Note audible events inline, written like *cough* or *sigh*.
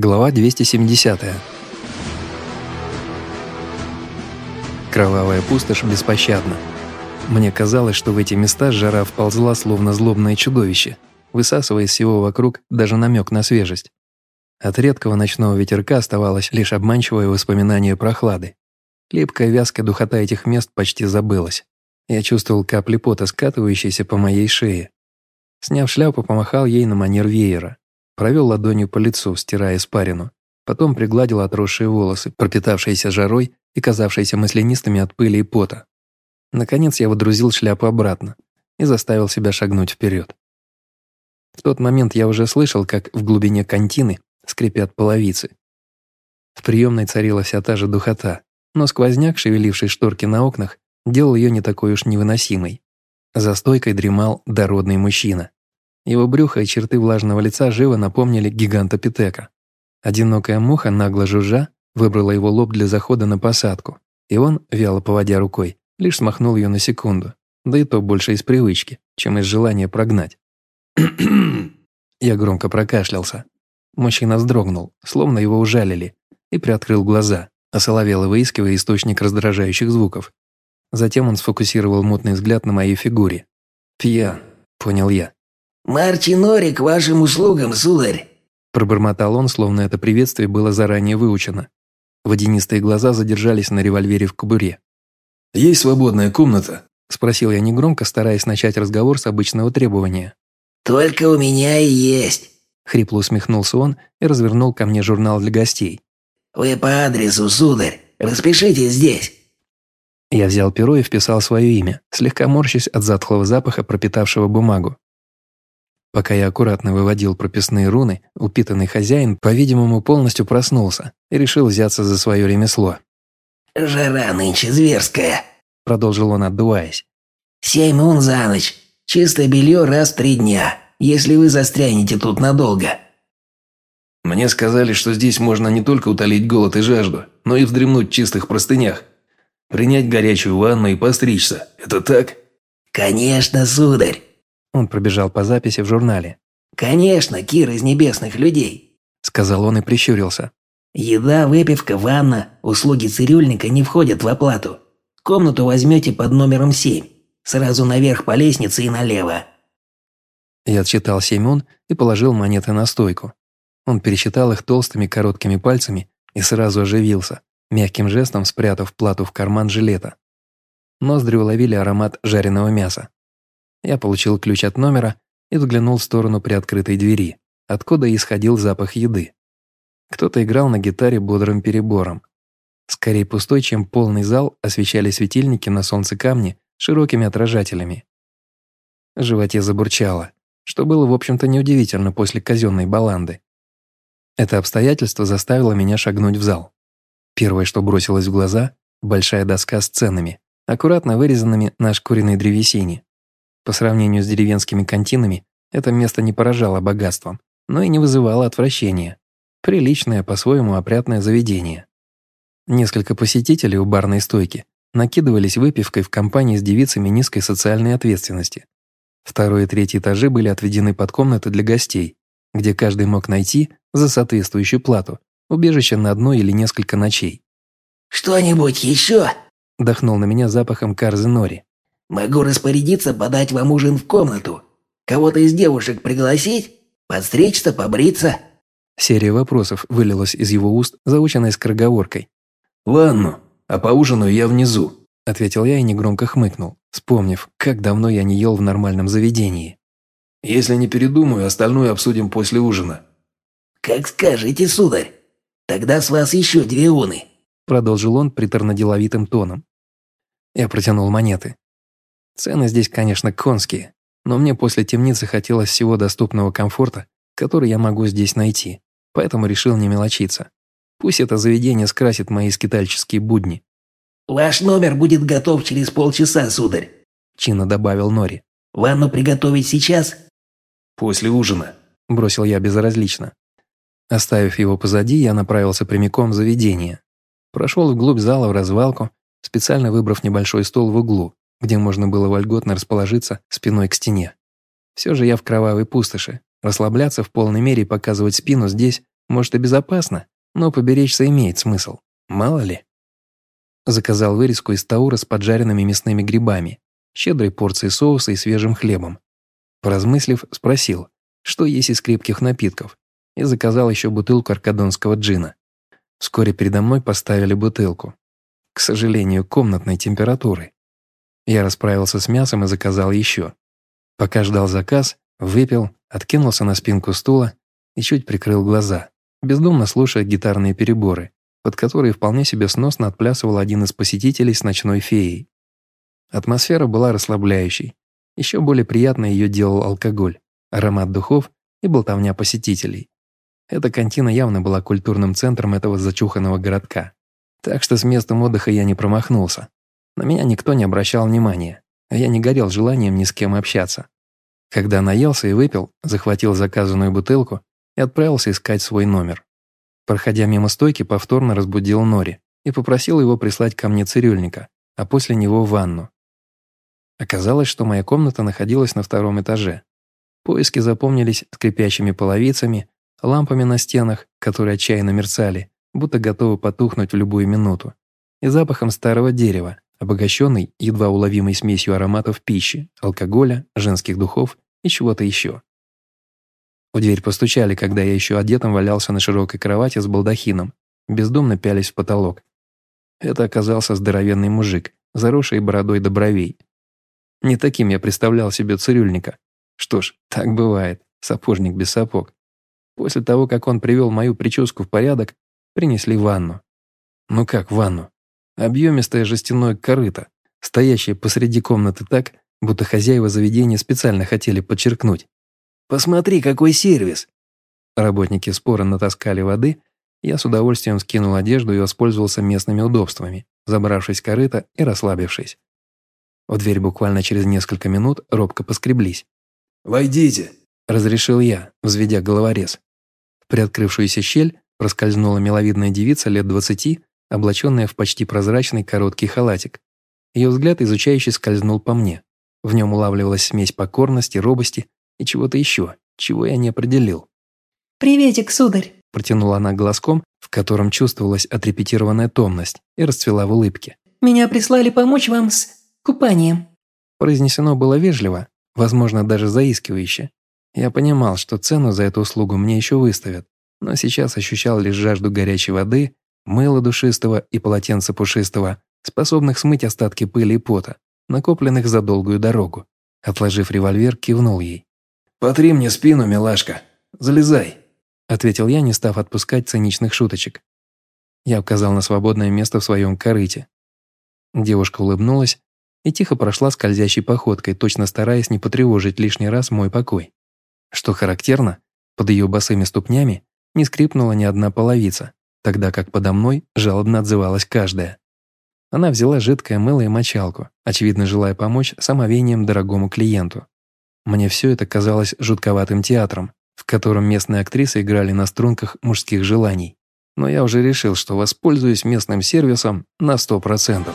Глава 270. Кровавая пустошь беспощадна. Мне казалось, что в эти места жара вползла словно злобное чудовище, высасывая из всего вокруг даже намек на свежесть. От редкого ночного ветерка оставалось лишь обманчивое воспоминание прохлады. Липкая вязкая духота этих мест почти забылась. Я чувствовал капли пота, скатывающиеся по моей шее. Сняв шляпу, помахал ей на манер веера. Провел ладонью по лицу, стирая испарину. Потом пригладил отросшие волосы, пропитавшиеся жарой и казавшиеся маслянистыми от пыли и пота. Наконец я водрузил шляпу обратно и заставил себя шагнуть вперед. В тот момент я уже слышал, как в глубине контины скрипят половицы. В приемной царила вся та же духота, но сквозняк, шевеливший шторки на окнах, делал ее не такой уж невыносимой. За стойкой дремал дородный мужчина. Его брюхо и черты влажного лица живо напомнили гиганта Питека. Одинокая муха, нагло жужжа, выбрала его лоб для захода на посадку, и он, вяло поводя рукой, лишь смахнул ее на секунду, да и то больше из привычки, чем из желания прогнать. *clears throat* Я громко прокашлялся. Мужчина вздрогнул, словно его ужалили, и приоткрыл глаза, осоловело выискивая источник раздражающих звуков. Затем он сфокусировал мутный взгляд на моей фигуре. «Пьян», — понял я. «Марти Нори к вашим услугам, сударь!» Пробормотал он, словно это приветствие было заранее выучено. Водянистые глаза задержались на револьвере в кобуре. «Есть свободная комната?» – спросил я негромко, стараясь начать разговор с обычного требования. «Только у меня и есть!» – хрипло усмехнулся он и развернул ко мне журнал для гостей. «Вы по адресу, сударь. Распишитесь здесь». Я взял перо и вписал свое имя, слегка морщась от затхлого запаха, пропитавшего бумагу. Пока я аккуратно выводил прописные руны, упитанный хозяин, по-видимому, полностью проснулся и решил взяться за свое ремесло. «Жара нынче зверская», — продолжил он, отдуваясь. «Семь ун за ночь. Чистое белье раз в три дня, если вы застрянете тут надолго». «Мне сказали, что здесь можно не только утолить голод и жажду, но и вздремнуть в чистых простынях. Принять горячую ванну и постричься. Это так?» «Конечно, сударь. Он пробежал по записи в журнале. «Конечно, Кир из небесных людей», — сказал он и прищурился. «Еда, выпивка, ванна, услуги цирюльника не входят в оплату. Комнату возьмете под номером семь. Сразу наверх по лестнице и налево». Я отсчитал семь и положил монеты на стойку. Он пересчитал их толстыми короткими пальцами и сразу оживился, мягким жестом спрятав плату в карман жилета. Ноздри уловили аромат жареного мяса. Я получил ключ от номера и взглянул в сторону приоткрытой двери, откуда исходил запах еды. Кто-то играл на гитаре бодрым перебором. Скорее пустой, чем полный зал, освещали светильники на солнце камни широкими отражателями. В животе забурчало, что было, в общем-то, неудивительно после казенной баланды. Это обстоятельство заставило меня шагнуть в зал. Первое, что бросилось в глаза – большая доска с ценами, аккуратно вырезанными на шкуренной древесине. По сравнению с деревенскими континами, это место не поражало богатством, но и не вызывало отвращения. Приличное, по-своему опрятное заведение. Несколько посетителей у барной стойки накидывались выпивкой в компании с девицами низкой социальной ответственности. Второй и третий этажи были отведены под комнаты для гостей, где каждый мог найти, за соответствующую плату, убежище на одно или несколько ночей. «Что-нибудь еще?» – дохнул на меня запахом Карзы Нори. Могу распорядиться подать вам ужин в комнату. Кого-то из девушек пригласить? Подстричься, побриться?» Серия вопросов вылилась из его уст, заученной скороговоркой. «Ванну, а поужинаю я внизу», – ответил я и негромко хмыкнул, вспомнив, как давно я не ел в нормальном заведении. «Если не передумаю, остальное обсудим после ужина». «Как скажете, сударь. Тогда с вас еще две уны», – продолжил он приторно-деловитым тоном. Я протянул монеты. Цены здесь, конечно, конские, но мне после темницы хотелось всего доступного комфорта, который я могу здесь найти, поэтому решил не мелочиться. Пусть это заведение скрасит мои скитальческие будни. «Ваш номер будет готов через полчаса, сударь», – чинно добавил Нори. «Ванну приготовить сейчас?» «После ужина», – бросил я безразлично. Оставив его позади, я направился прямиком в заведение. Прошел вглубь зала в развалку, специально выбрав небольшой стол в углу, где можно было вольготно расположиться спиной к стене. Все же я в кровавой пустоши. Расслабляться в полной мере и показывать спину здесь Может и безопасно, но поберечься имеет смысл. Мало ли. Заказал вырезку из таура с поджаренными мясными грибами, щедрой порцией соуса и свежим хлебом. Поразмыслив, спросил, что есть из крепких напитков, и заказал еще бутылку аркадонского джина. Вскоре передо мной поставили бутылку. К сожалению, комнатной температуры. Я расправился с мясом и заказал еще. Пока ждал заказ, выпил, откинулся на спинку стула и чуть прикрыл глаза, бездумно слушая гитарные переборы, под которые вполне себе сносно отплясывал один из посетителей с ночной феей. Атмосфера была расслабляющей. Еще более приятно ее делал алкоголь, аромат духов и болтовня посетителей. Эта кантина явно была культурным центром этого зачуханного городка. Так что с местом отдыха я не промахнулся. На меня никто не обращал внимания, а я не горел желанием ни с кем общаться. Когда наелся и выпил, захватил заказанную бутылку и отправился искать свой номер. Проходя мимо стойки, повторно разбудил Нори и попросил его прислать ко мне цирюльника, а после него ванну. Оказалось, что моя комната находилась на втором этаже. Поиски запомнились скрипящими половицами, лампами на стенах, которые отчаянно мерцали, будто готовы потухнуть в любую минуту, и запахом старого дерева, обогащенный едва уловимой смесью ароматов пищи, алкоголя, женских духов и чего-то еще. В дверь постучали, когда я еще одетым валялся на широкой кровати с балдахином, бездумно пялись в потолок. Это оказался здоровенный мужик, заросший бородой до бровей. Не таким я представлял себе цирюльника. Что ж, так бывает, сапожник без сапог. После того, как он привел мою прическу в порядок, принесли ванну. Ну как ванну? Объемистое жестяное корыто, стоящее посреди комнаты так, будто хозяева заведения специально хотели подчеркнуть. «Посмотри, какой сервис!» Работники спора натаскали воды, я с удовольствием скинул одежду и воспользовался местными удобствами, забравшись в корыто и расслабившись. В дверь буквально через несколько минут робко поскреблись. «Войдите!» – разрешил я, взведя головорез. В приоткрывшуюся щель проскользнула миловидная девица лет двадцати облаченная в почти прозрачный короткий халатик. Ее взгляд изучающий скользнул по мне. В нем улавливалась смесь покорности, робости и чего-то еще, чего я не определил. «Приветик, сударь!» Протянула она голоском, в котором чувствовалась отрепетированная томность, и расцвела в улыбке. «Меня прислали помочь вам с купанием». Произнесено было вежливо, возможно, даже заискивающе. Я понимал, что цену за эту услугу мне еще выставят, но сейчас ощущал лишь жажду горячей воды мыло душистого и полотенце пушистого, способных смыть остатки пыли и пота, накопленных за долгую дорогу. Отложив револьвер, кивнул ей. «Потри мне спину, милашка. Залезай», — ответил я, не став отпускать циничных шуточек. Я указал на свободное место в своем корыте. Девушка улыбнулась и тихо прошла скользящей походкой, точно стараясь не потревожить лишний раз мой покой. Что характерно, под ее босыми ступнями не скрипнула ни одна половица тогда как подо мной жалобно отзывалась каждая. Она взяла жидкое мыло и мочалку, очевидно желая помочь самовением дорогому клиенту. Мне все это казалось жутковатым театром, в котором местные актрисы играли на струнках мужских желаний. Но я уже решил, что воспользуюсь местным сервисом на сто процентов.